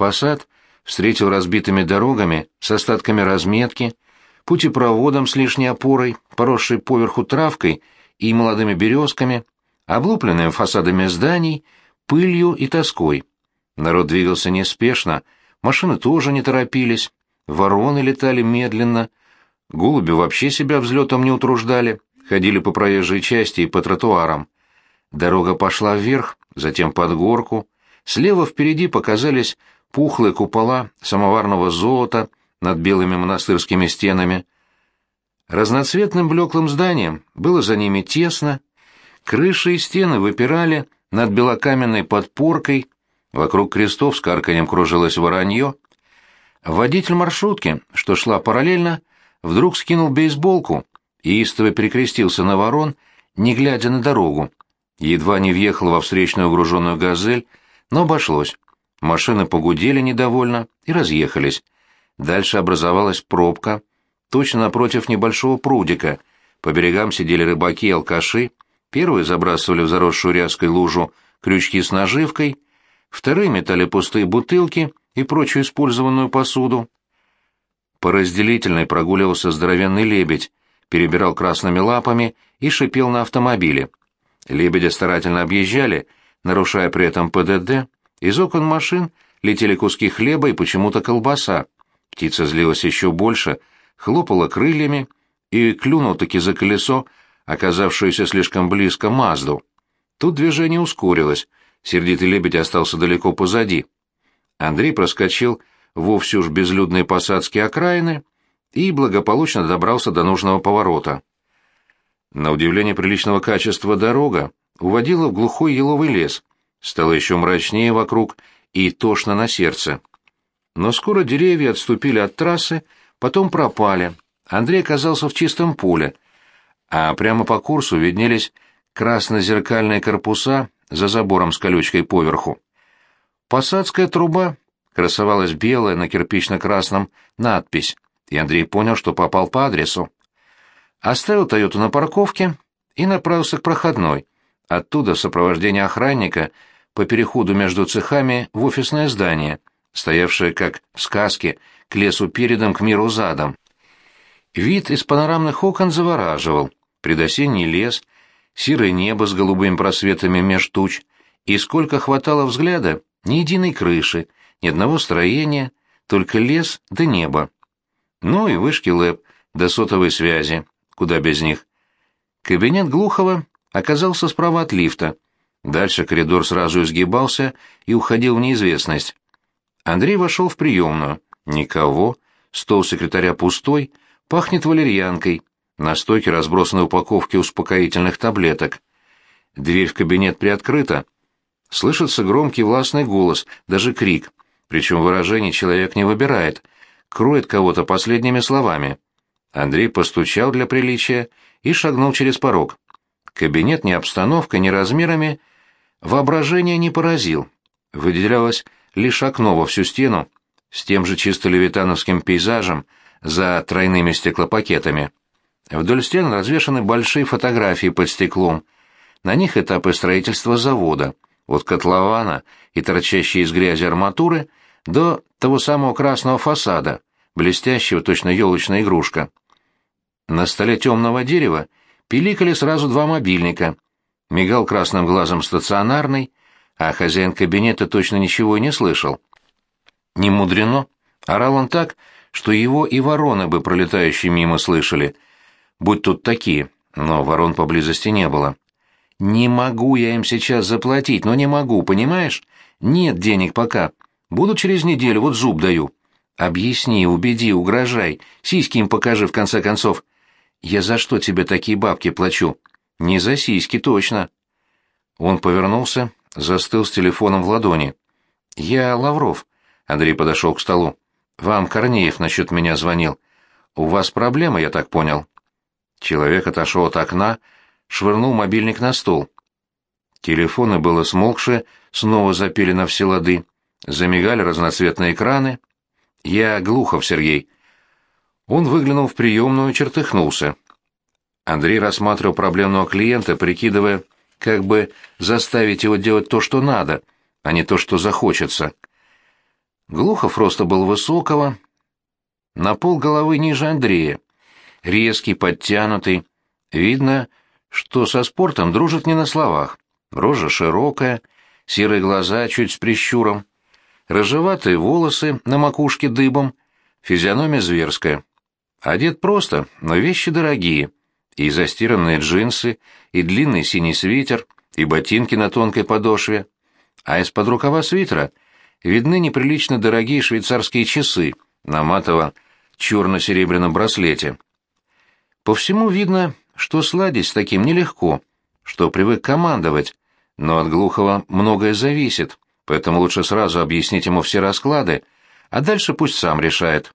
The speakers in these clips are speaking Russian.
посад встретил разбитыми дорогами с остатками разметки, путепроводом с лишней опорой, поросшей поверху травкой и молодыми березками, облупленными фасадами зданий, пылью и тоской. Народ двигался неспешно, машины тоже не торопились, вороны летали медленно, голуби вообще себя взлетом не утруждали, ходили по проезжей части и по тротуарам. Дорога пошла вверх, затем под горку. Слева впереди показались пухлые купола самоварного золота над белыми монастырскими стенами. Разноцветным блеклым зданием было за ними тесно, крыши и стены выпирали над белокаменной подпоркой, вокруг крестов с карканем кружилось воронье. Водитель маршрутки, что шла параллельно, вдруг скинул бейсболку и истово перекрестился на ворон, не глядя на дорогу. Едва не въехал во встречную груженную «Газель», но обошлось. Машины погудели недовольно и разъехались. Дальше образовалась пробка, точно напротив небольшого прудика. По берегам сидели рыбаки и алкаши. Первые забрасывали в заросшую ряской лужу крючки с наживкой, вторые метали пустые бутылки и прочую использованную посуду. По разделительной прогуливался здоровенный лебедь, перебирал красными лапами и шипел на автомобиле. Лебедя старательно объезжали, нарушая при этом ПДД. Из окон машин летели куски хлеба и почему-то колбаса. Птица злилась еще больше, хлопала крыльями и клюнул-таки за колесо, оказавшееся слишком близко Мазду. Тут движение ускорилось, сердитый лебедь остался далеко позади. Андрей проскочил вовсе уж безлюдные посадские окраины и благополучно добрался до нужного поворота. На удивление приличного качества дорога уводила в глухой еловый лес. Стало еще мрачнее вокруг и тошно на сердце. Но скоро деревья отступили от трассы, потом пропали. Андрей оказался в чистом поле, а прямо по курсу виднелись красно-зеркальные корпуса за забором с колючкой поверху. Посадская труба красовалась белая на кирпично-красном надпись, и Андрей понял, что попал по адресу оставил «Тойоту» на парковке и направился к проходной. Оттуда в сопровождении охранника по переходу между цехами в офисное здание, стоявшее, как в сказке, к лесу передом, к миру задом. Вид из панорамных окон завораживал. Предосенний лес, серое небо с голубыми просветами меж туч, и сколько хватало взгляда, ни единой крыши, ни одного строения, только лес да небо. Ну и вышки ЛЭП до сотовой связи, Куда без них? Кабинет Глухова оказался справа от лифта. Дальше коридор сразу изгибался и уходил в неизвестность. Андрей вошел в приемную. Никого. Стол секретаря пустой, пахнет валерьянкой. На стойке разбросаны упаковки успокоительных таблеток. Дверь в кабинет приоткрыта. Слышится громкий властный голос, даже крик. Причем выражение человек не выбирает. Кроет кого-то последними словами. Андрей постучал для приличия и шагнул через порог. Кабинет ни обстановкой, ни размерами воображение не поразил. Выделялось лишь окно во всю стену с тем же чисто левитановским пейзажем за тройными стеклопакетами. Вдоль стен развешаны большие фотографии под стеклом. На них этапы строительства завода, от котлована и торчащей из грязи арматуры до того самого красного фасада, блестящего точно елочная игрушка. На столе темного дерева пиликали сразу два мобильника. Мигал красным глазом стационарный, а хозяин кабинета точно ничего и не слышал. Не мудрено. Орал он так, что его и вороны бы пролетающие мимо слышали. Будь тут такие, но ворон поблизости не было. «Не могу я им сейчас заплатить, но не могу, понимаешь? Нет денег пока. Буду через неделю, вот зуб даю. Объясни, убеди, угрожай, сиськи им покажи в конце концов. «Я за что тебе такие бабки плачу?» «Не за сиськи, точно». Он повернулся, застыл с телефоном в ладони. «Я Лавров». Андрей подошел к столу. «Вам Корнеев насчет меня звонил. У вас проблема, я так понял». Человек отошел от окна, швырнул мобильник на стол. Телефоны было смолкшие, снова запели на все лады. Замигали разноцветные экраны. «Я Глухов Сергей», он выглянул в приемную и чертыхнулся. Андрей рассматривал проблемного клиента, прикидывая, как бы заставить его делать то, что надо, а не то, что захочется. Глухов роста был высокого, на пол головы ниже Андрея. Резкий, подтянутый. Видно, что со спортом дружит не на словах. Рожа широкая, серые глаза чуть с прищуром, рыжеватые волосы на макушке дыбом, физиономия зверская. Одет просто, но вещи дорогие. И застиранные джинсы, и длинный синий свитер, и ботинки на тонкой подошве. А из-под рукава свитера видны неприлично дорогие швейцарские часы на матово-черно-серебряном браслете. По всему видно, что сладить с таким нелегко, что привык командовать, но от Глухова многое зависит, поэтому лучше сразу объяснить ему все расклады, а дальше пусть сам решает.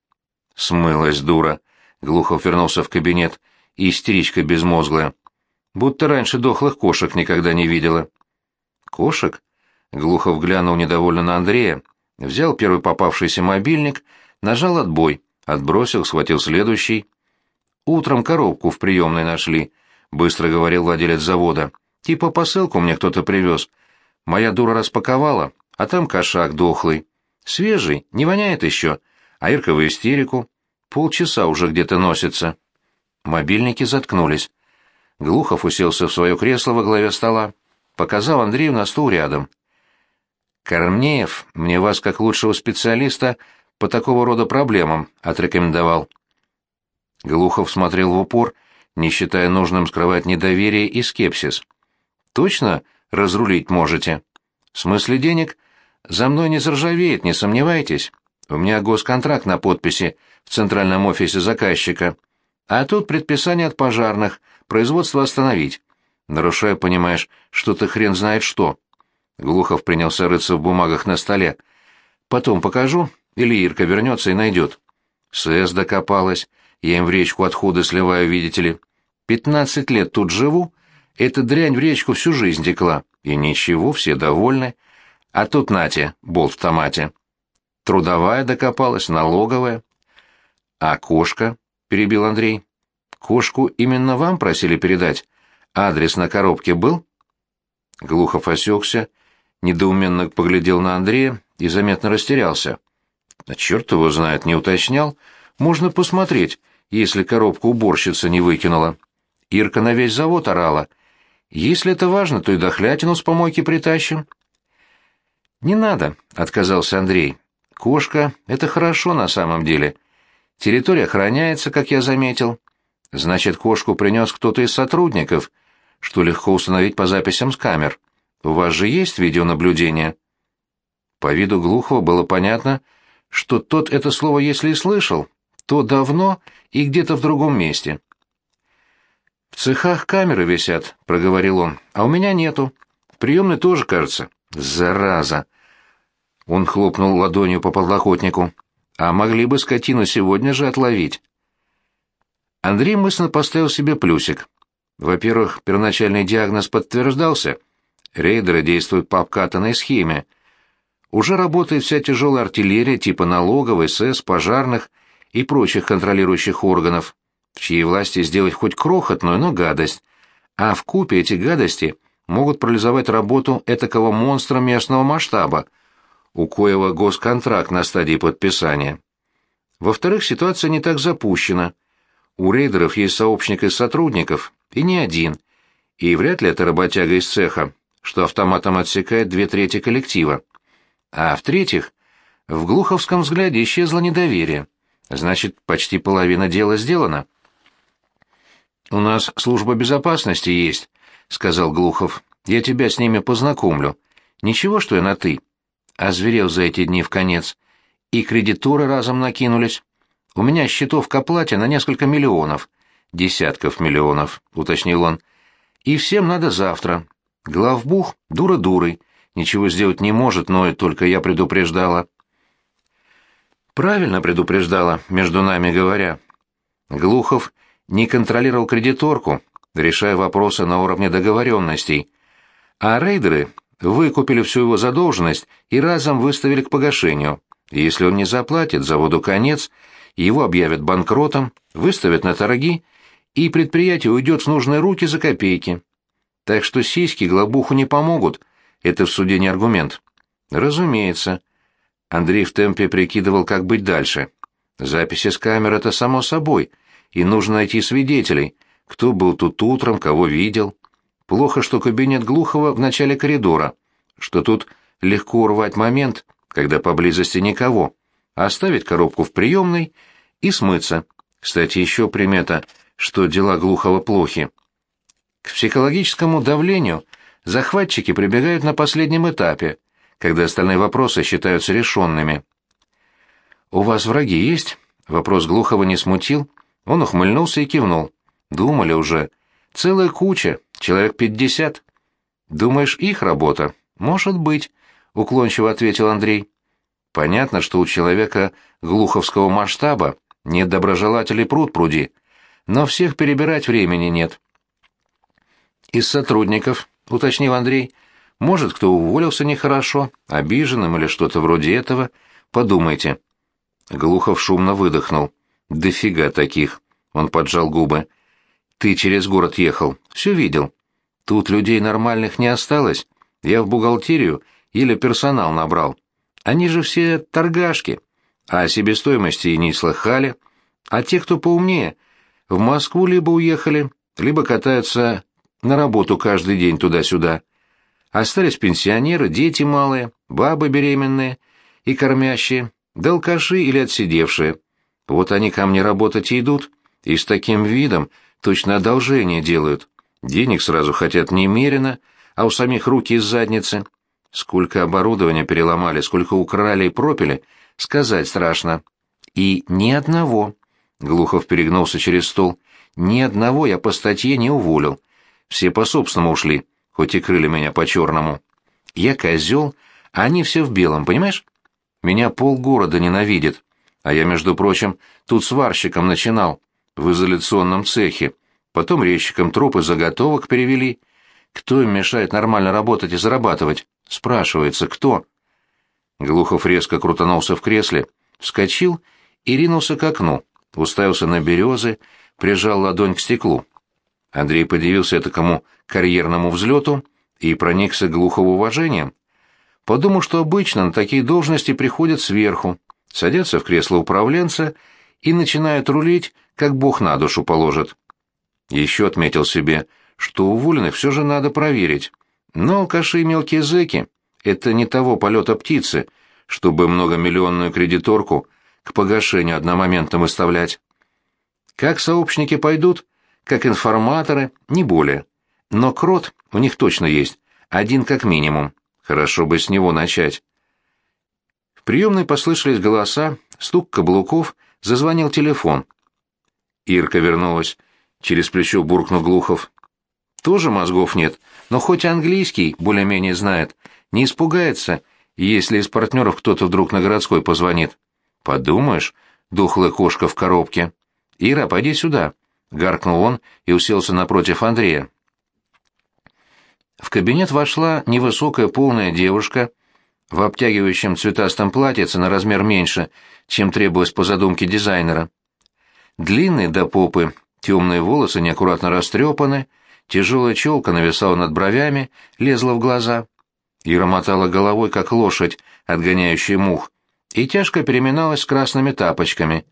Смылась дура. Глухов вернулся в кабинет, истеричка безмозглая. Будто раньше дохлых кошек никогда не видела. Кошек? Глухов глянул недовольно на Андрея, взял первый попавшийся мобильник, нажал отбой, отбросил, схватил следующий. «Утром коробку в приемной нашли», — быстро говорил владелец завода. «Типа посылку мне кто-то привез. Моя дура распаковала, а там кошак дохлый. Свежий, не воняет еще. А Ирка в истерику. Полчаса уже где-то носится». Мобильники заткнулись. Глухов уселся в свое кресло во главе стола, показал Андрею на стул рядом. «Корнеев мне вас как лучшего специалиста по такого рода проблемам отрекомендовал». Глухов смотрел в упор, не считая нужным скрывать недоверие и скепсис. «Точно разрулить можете? В смысле денег? За мной не заржавеет, не сомневайтесь. У меня госконтракт на подписи в центральном офисе заказчика. А тут предписание от пожарных, производство остановить. Нарушаю, понимаешь, что-то хрен знает что». Глухов принялся рыться в бумагах на столе. «Потом покажу, или Ирка вернется и найдет». СЭС докопалась, я им в речку отходы сливаю, видите ли. Пятнадцать лет тут живу, эта дрянь в речку всю жизнь текла. И ничего, все довольны. А тут нате, болт в томате. Трудовая докопалась, налоговая. А кошка, — перебил Андрей. Кошку именно вам просили передать? Адрес на коробке был? Глухов осекся, недоуменно поглядел на Андрея и заметно растерялся. А черт его знает, не уточнял. Можно посмотреть, если коробку уборщица не выкинула. Ирка на весь завод орала. Если это важно, то и дохлятину с помойки притащим. «Не надо», — отказался Андрей. «Кошка — это хорошо на самом деле. Территория охраняется, как я заметил. Значит, кошку принес кто-то из сотрудников, что легко установить по записям с камер. У вас же есть видеонаблюдение?» По виду глухого было понятно, что тот это слово, если и слышал, то давно и где-то в другом месте. «В цехах камеры висят», — проговорил он, — «а у меня нету. В приемной тоже, кажется». «Зараза!» Он хлопнул ладонью по подлокотнику. «А могли бы скотину сегодня же отловить». Андрей мысленно поставил себе плюсик. Во-первых, первоначальный диагноз подтверждался. Рейдеры действуют по обкатанной схеме. Уже работает вся тяжелая артиллерия типа налоговой, СС, пожарных — и прочих контролирующих органов, в чьей власти сделать хоть крохотную, но гадость, а в купе эти гадости могут парализовать работу этакого монстра местного масштаба, у коего госконтракт на стадии подписания. Во-вторых, ситуация не так запущена. У рейдеров есть сообщник из сотрудников, и не один, и вряд ли это работяга из цеха, что автоматом отсекает две трети коллектива. А в-третьих, в глуховском взгляде исчезло недоверие. Значит, почти половина дела сделана. «У нас служба безопасности есть», — сказал Глухов. «Я тебя с ними познакомлю. Ничего, что я на «ты». Озверел за эти дни в конец. И кредиторы разом накинулись. У меня счетов к оплате на несколько миллионов. Десятков миллионов, — уточнил он. И всем надо завтра. Главбух дура дурой. Ничего сделать не может, но только я предупреждала. Правильно предупреждала, между нами говоря. Глухов не контролировал кредиторку, решая вопросы на уровне договоренностей. А рейдеры выкупили всю его задолженность и разом выставили к погашению. Если он не заплатит, заводу конец, его объявят банкротом, выставят на торги, и предприятие уйдет в нужные руки за копейки. Так что сиськи глобуху не помогут, это в суде не аргумент. Разумеется. Андрей в темпе прикидывал, как быть дальше. Записи с камер — это само собой, и нужно найти свидетелей, кто был тут утром, кого видел. Плохо, что кабинет Глухова в начале коридора, что тут легко урвать момент, когда поблизости никого, оставить коробку в приемной и смыться. Кстати, еще примета, что дела Глухова плохи. К психологическому давлению захватчики прибегают на последнем этапе, когда остальные вопросы считаются решенными. «У вас враги есть?» Вопрос Глухова не смутил. Он ухмыльнулся и кивнул. «Думали уже. Целая куча, человек пятьдесят». «Думаешь, их работа?» «Может быть», — уклончиво ответил Андрей. «Понятно, что у человека глуховского масштаба нет доброжелателей пруд-пруди, но всех перебирать времени нет». «Из сотрудников», — уточнил Андрей, — «может, кто уволился нехорошо, обиженным или что-то вроде этого. Подумайте». Глухов шумно выдохнул. «Дофига таких!» — он поджал губы. «Ты через город ехал. Все видел. Тут людей нормальных не осталось. Я в бухгалтерию или персонал набрал. Они же все торгашки. А о себестоимости и не слыхали. А те, кто поумнее, в Москву либо уехали, либо катаются на работу каждый день туда-сюда. Остались пенсионеры, дети малые, бабы беременные и кормящие, да алкаши или отсидевшие. Вот они ко мне работать и идут, и с таким видом точно одолжение делают. Денег сразу хотят немерено, а у самих руки из задницы. Сколько оборудования переломали, сколько украли и пропили, сказать страшно. И ни одного. Глухов перегнулся через стол. Ни одного я по статье не уволил. Все по собственному ушли, хоть и крыли меня по-черному. Я козел, а они все в белом, понимаешь? Меня полгорода ненавидит. А я, между прочим, тут сварщиком начинал, в изоляционном цехе. Потом резчиком трупы заготовок перевели. Кто им мешает нормально работать и зарабатывать? Спрашивается, кто? Глухов резко крутанулся в кресле, вскочил и ринулся к окну, уставился на березы, прижал ладонь к стеклу. Андрей подивился этому карьерному взлету и проникся глухого уважением. Подумал, что обычно на такие должности приходят сверху, садятся в кресло управленца и начинают рулить, как бог на душу положит. Еще отметил себе, что уволенных все же надо проверить. Но алкаши и мелкие зэки — это не того полета птицы, чтобы многомиллионную кредиторку к погашению одномоментно выставлять. Как сообщники пойдут, как информаторы, не более. Но крот у них точно есть, один как минимум. Хорошо бы с него начать. В приемной послышались голоса, стук каблуков, зазвонил телефон. Ирка вернулась. Через плечо буркнул Глухов. Тоже мозгов нет, но хоть английский более-менее знает. Не испугается, если из партнеров кто-то вдруг на городской позвонит. Подумаешь, духлая кошка в коробке. Ира, пойди сюда. Гаркнул он и уселся напротив Андрея. В кабинет вошла невысокая полная девушка в обтягивающем цветастом платьице на размер меньше, чем требовалось по задумке дизайнера. Длинные до попы, темные волосы неаккуратно растрепаны, тяжелая челка нависала над бровями, лезла в глаза. Ира мотала головой, как лошадь, отгоняющая мух, и тяжко переминалась с красными тапочками.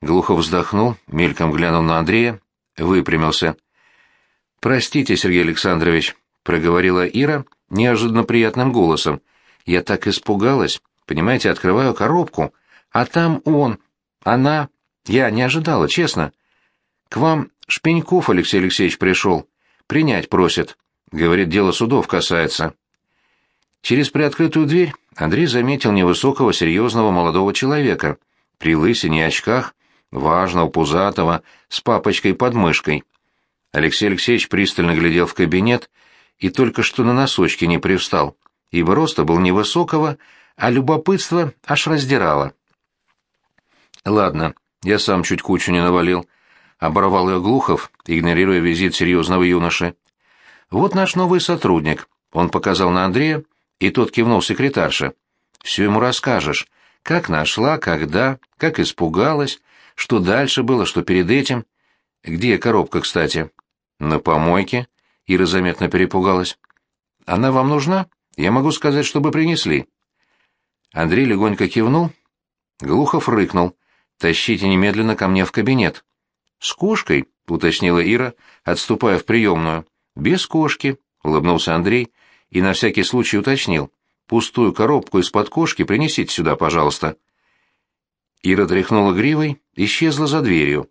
Глухо вздохнул, мельком глянул на Андрея, выпрямился. «Простите, Сергей Александрович», — проговорила Ира неожиданно приятным голосом. «Я так испугалась. Понимаете, открываю коробку, а там он, она. Я не ожидала, честно. К вам Шпеньков Алексей Алексеевич пришел. Принять просит. Говорит, дело судов касается». Через приоткрытую дверь Андрей заметил невысокого, серьезного молодого человека, при лысине и очках, важного, пузатого, с папочкой под мышкой. Алексей Алексеевич пристально глядел в кабинет и только что на носочки не привстал, ибо роста был невысокого, а любопытство аж раздирало. «Ладно, я сам чуть кучу не навалил», — оборвал ее Глухов, игнорируя визит серьезного юноши. «Вот наш новый сотрудник», — он показал на Андрея, и тот кивнул секретарше. «Все ему расскажешь. Как нашла, когда, как испугалась, что дальше было, что перед этим. Где коробка, кстати?» «На помойке», Ира заметно перепугалась. «Она вам нужна? Я могу сказать, чтобы принесли». Андрей легонько кивнул. Глухов рыкнул. «Тащите немедленно ко мне в кабинет». «С кошкой?» — уточнила Ира, отступая в приемную. «Без кошки», — улыбнулся Андрей и на всякий случай уточнил. «Пустую коробку из-под кошки принесите сюда, пожалуйста». Ира тряхнула гривой, исчезла за дверью.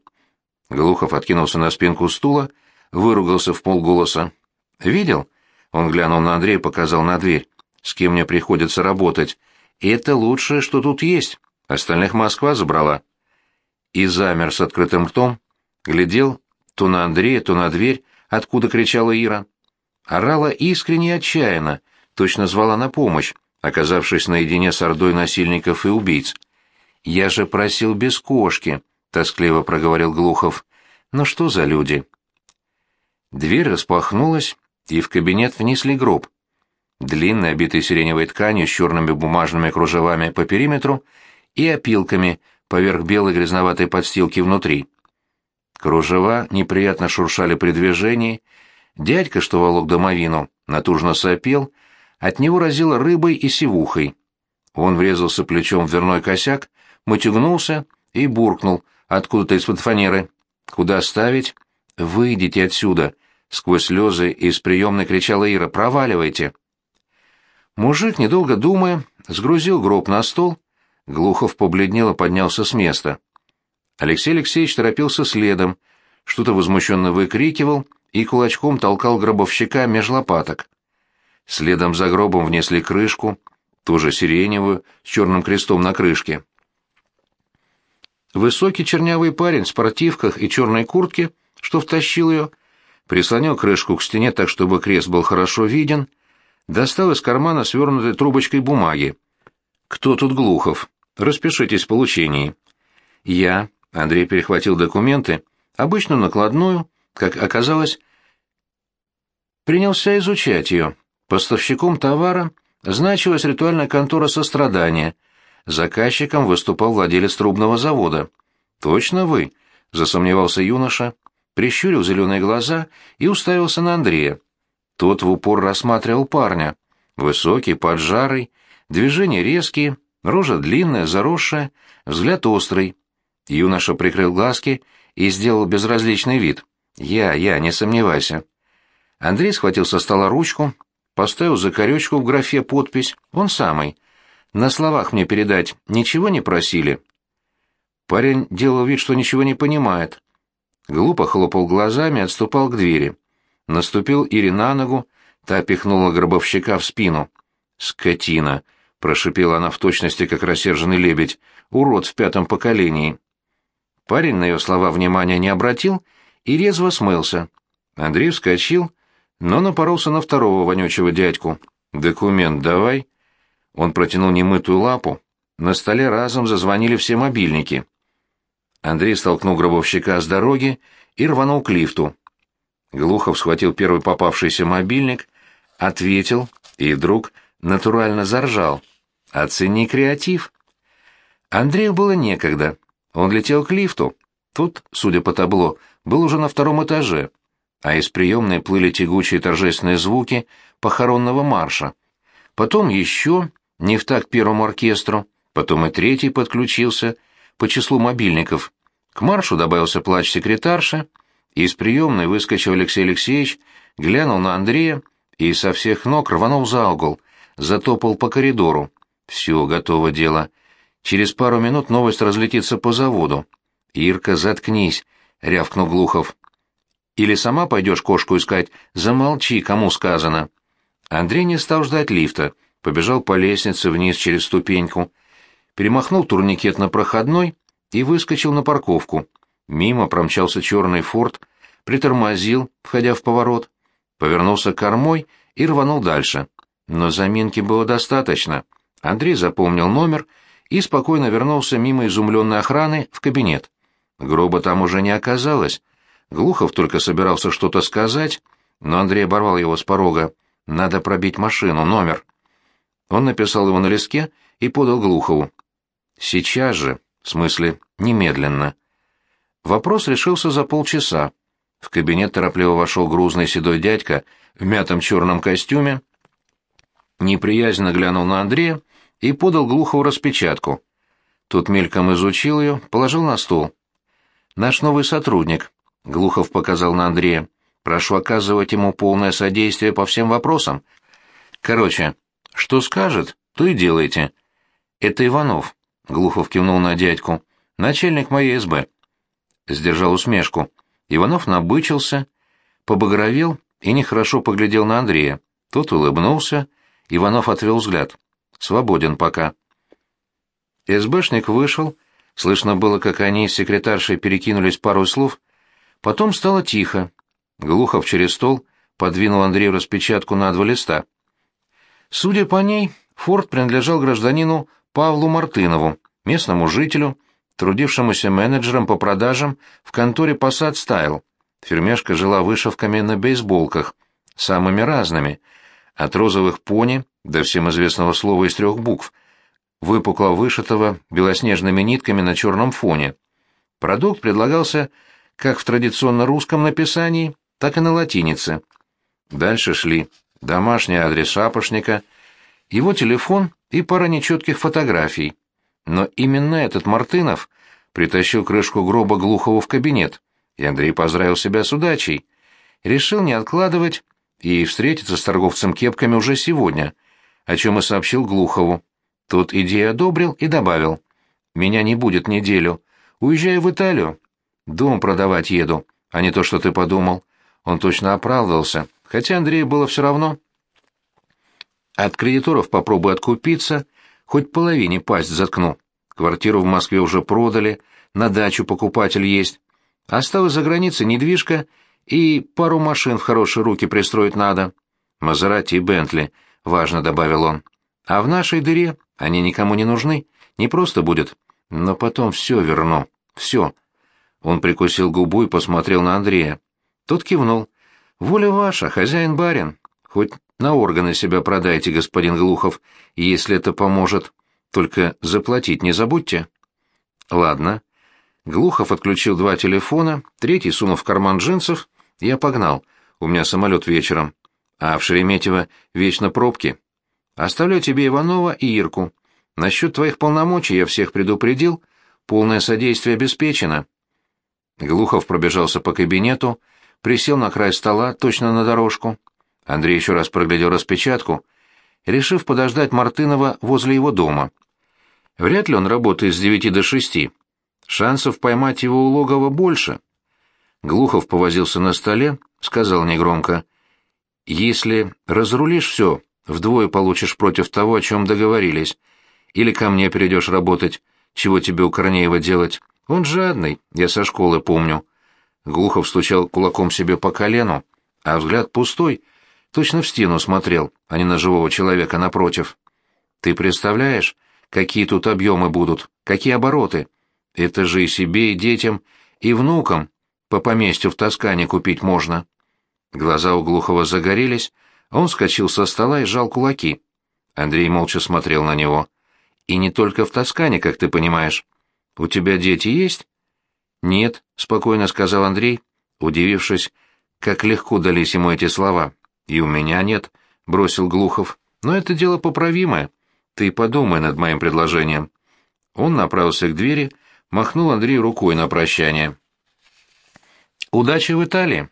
Глухов откинулся на спинку стула, выругался в полголоса. «Видел?» — он глянул на Андрея, показал на дверь. «С кем мне приходится работать? Это лучшее, что тут есть. Остальных Москва забрала». И замер с открытым ртом, глядел то на Андрея, то на дверь, откуда кричала Ира. Орала искренне и отчаянно, точно звала на помощь, оказавшись наедине с ордой насильников и убийц. «Я же просил без кошки», — тоскливо проговорил Глухов. «Ну что за люди?» Дверь распахнулась, и в кабинет внесли гроб. Длинный, обитый сиреневой тканью с черными бумажными кружевами по периметру и опилками поверх белой грязноватой подстилки внутри. Кружева неприятно шуршали при движении, дядька, что волок домовину, натужно сопел, от него разило рыбой и сивухой. Он врезался плечом в дверной косяк, мутюгнулся и буркнул откуда-то из-под фанеры. «Куда ставить?» «Выйдите отсюда!» — сквозь слезы из приемной кричала Ира. «Проваливайте!» Мужик, недолго думая, сгрузил гроб на стол, Глухов побледнел и поднялся с места. Алексей Алексеевич торопился следом, что-то возмущенно выкрикивал и кулачком толкал гробовщика меж лопаток. Следом за гробом внесли крышку, тоже сиреневую, с черным крестом на крышке. Высокий чернявый парень в спортивках и черной куртке, что втащил ее, прислонил крышку к стене так, чтобы крест был хорошо виден, достал из кармана свернутой трубочкой бумаги. «Кто тут Глухов? Распишитесь в получении». «Я», — Андрей перехватил документы, обычную накладную, как оказалось, принялся изучать ее. Поставщиком товара значилась ритуальная контора сострадания — Заказчиком выступал владелец трубного завода. «Точно вы?» — засомневался юноша, прищурил зеленые глаза и уставился на Андрея. Тот в упор рассматривал парня. Высокий, поджарый, движения резкие, рожа длинная, заросшая, взгляд острый. Юноша прикрыл глазки и сделал безразличный вид. «Я, я, не сомневайся». Андрей схватил со стола ручку, поставил закорючку в графе подпись, он самый — на словах мне передать ничего не просили?» Парень делал вид, что ничего не понимает. Глупо хлопал глазами отступал к двери. Наступил Ире на ногу, та пихнула гробовщика в спину. «Скотина!» — прошипела она в точности, как рассерженный лебедь. «Урод в пятом поколении!» Парень на ее слова внимания не обратил и резво смылся. Андрей вскочил, но напоролся на второго вонючего дядьку. «Документ давай!» Он протянул немытую лапу. На столе разом зазвонили все мобильники. Андрей столкнул гробовщика с дороги и рванул к лифту. Глухов схватил первый попавшийся мобильник, ответил и вдруг натурально заржал. «Оцени креатив». Андрею было некогда. Он летел к лифту. Тут, судя по табло, был уже на втором этаже, а из приемной плыли тягучие торжественные звуки похоронного марша. Потом еще не в так первому оркестру, потом и третий подключился по числу мобильников. К маршу добавился плач секретарши, и из приемной выскочил Алексей Алексеевич, глянул на Андрея и со всех ног рванул за угол, затопал по коридору. Все, готово дело. Через пару минут новость разлетится по заводу. «Ирка, заткнись!» — рявкнул Глухов. «Или сама пойдешь кошку искать? Замолчи, кому сказано!» Андрей не стал ждать лифта — побежал по лестнице вниз через ступеньку, перемахнул турникет на проходной и выскочил на парковку. Мимо промчался черный форт, притормозил, входя в поворот, повернулся кормой и рванул дальше. Но заминки было достаточно. Андрей запомнил номер и спокойно вернулся мимо изумленной охраны в кабинет. Гроба там уже не оказалось. Глухов только собирался что-то сказать, но Андрей оборвал его с порога. «Надо пробить машину, номер». Он написал его на листке и подал Глухову. «Сейчас же, в смысле, немедленно». Вопрос решился за полчаса. В кабинет торопливо вошел грузный седой дядька в мятом черном костюме, неприязненно глянул на Андрея и подал Глухову распечатку. Тот мельком изучил ее, положил на стол. «Наш новый сотрудник», — Глухов показал на Андрея. «Прошу оказывать ему полное содействие по всем вопросам. Короче, что скажет, то и делайте. Это Иванов», — Глухов кивнул на дядьку, — «начальник моей СБ». Сдержал усмешку. Иванов набычился, побагровел и нехорошо поглядел на Андрея. Тот улыбнулся, Иванов отвел взгляд. «Свободен пока». СБшник вышел, слышно было, как они с секретаршей перекинулись пару слов, потом стало тихо. Глухов через стол подвинул Андрею распечатку на два листа. Судя по ней, форт принадлежал гражданину Павлу Мартынову, местному жителю, трудившемуся менеджером по продажам в конторе Passat Style. Фермешка жила вышивками на бейсболках, самыми разными, от розовых пони до всем известного слова из трех букв, выпукло вышитого белоснежными нитками на черном фоне. Продукт предлагался как в традиционно русском написании, так и на латинице. Дальше шли домашний адрес шапошника, его телефон и пара нечетких фотографий. Но именно этот Мартынов притащил крышку гроба Глухову в кабинет, и Андрей поздравил себя с удачей. Решил не откладывать и встретиться с торговцем кепками уже сегодня, о чем и сообщил Глухову. Тот идею одобрил и добавил. «Меня не будет неделю. Уезжаю в Италию. Дом продавать еду, а не то, что ты подумал». Он точно оправдывался, хотя Андрею было все равно. От кредиторов попробую откупиться, хоть половине пасть заткну. Квартиру в Москве уже продали, на дачу покупатель есть. Осталась за границей недвижка и пару машин в хорошие руки пристроить надо. Мазерати и Бентли, важно добавил он. А в нашей дыре они никому не нужны, не просто будет. Но потом все верну, все. Он прикусил губу и посмотрел на Андрея. Тот кивнул. «Воля ваша, хозяин-барин. Хоть на органы себя продайте, господин Глухов, если это поможет. Только заплатить не забудьте». «Ладно». Глухов отключил два телефона, третий сунул в карман джинсов. Я погнал. У меня самолет вечером. А в Шереметьево вечно пробки. Оставляю тебе Иванова и Ирку. Насчет твоих полномочий я всех предупредил. Полное содействие обеспечено. Глухов пробежался по кабинету, присел на край стола, точно на дорожку. Андрей еще раз проглядел распечатку, решив подождать Мартынова возле его дома. Вряд ли он работает с девяти до шести. Шансов поймать его у логова больше. Глухов повозился на столе, сказал негромко. «Если разрулишь все, вдвое получишь против того, о чем договорились. Или ко мне перейдешь работать, чего тебе у Корнеева делать. Он жадный, я со школы помню». Глухов стучал кулаком себе по колену, а взгляд пустой, точно в стену смотрел, а не на живого человека напротив. «Ты представляешь, какие тут объемы будут, какие обороты? Это же и себе, и детям, и внукам по поместью в Тоскане купить можно». Глаза у Глухова загорелись, а он скочил со стола и сжал кулаки. Андрей молча смотрел на него. «И не только в Тоскане, как ты понимаешь. У тебя дети есть?» «Нет», — спокойно сказал Андрей, удивившись, как легко дались ему эти слова. «И у меня нет», — бросил Глухов. «Но это дело поправимое. Ты подумай над моим предложением». Он направился к двери, махнул Андрею рукой на прощание. «Удачи в Италии!»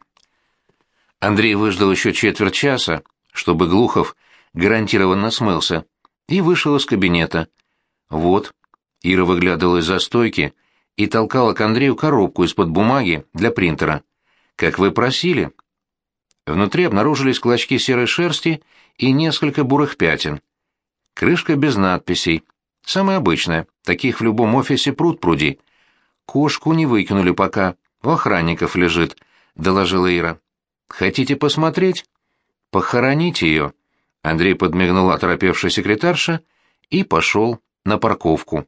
Андрей выждал еще четверть часа, чтобы Глухов гарантированно смылся, и вышел из кабинета. «Вот», — Ира выглядывала из-за стойки, — и толкала к Андрею коробку из-под бумаги для принтера. «Как вы просили». Внутри обнаружились клочки серой шерсти и несколько бурых пятен. Крышка без надписей. Самая обычная, таких в любом офисе пруд пруди. «Кошку не выкинули пока, у охранников лежит», — доложила Ира. «Хотите посмотреть?» «Похороните ее». Андрей подмигнул оторопевшей секретарше и пошел на парковку.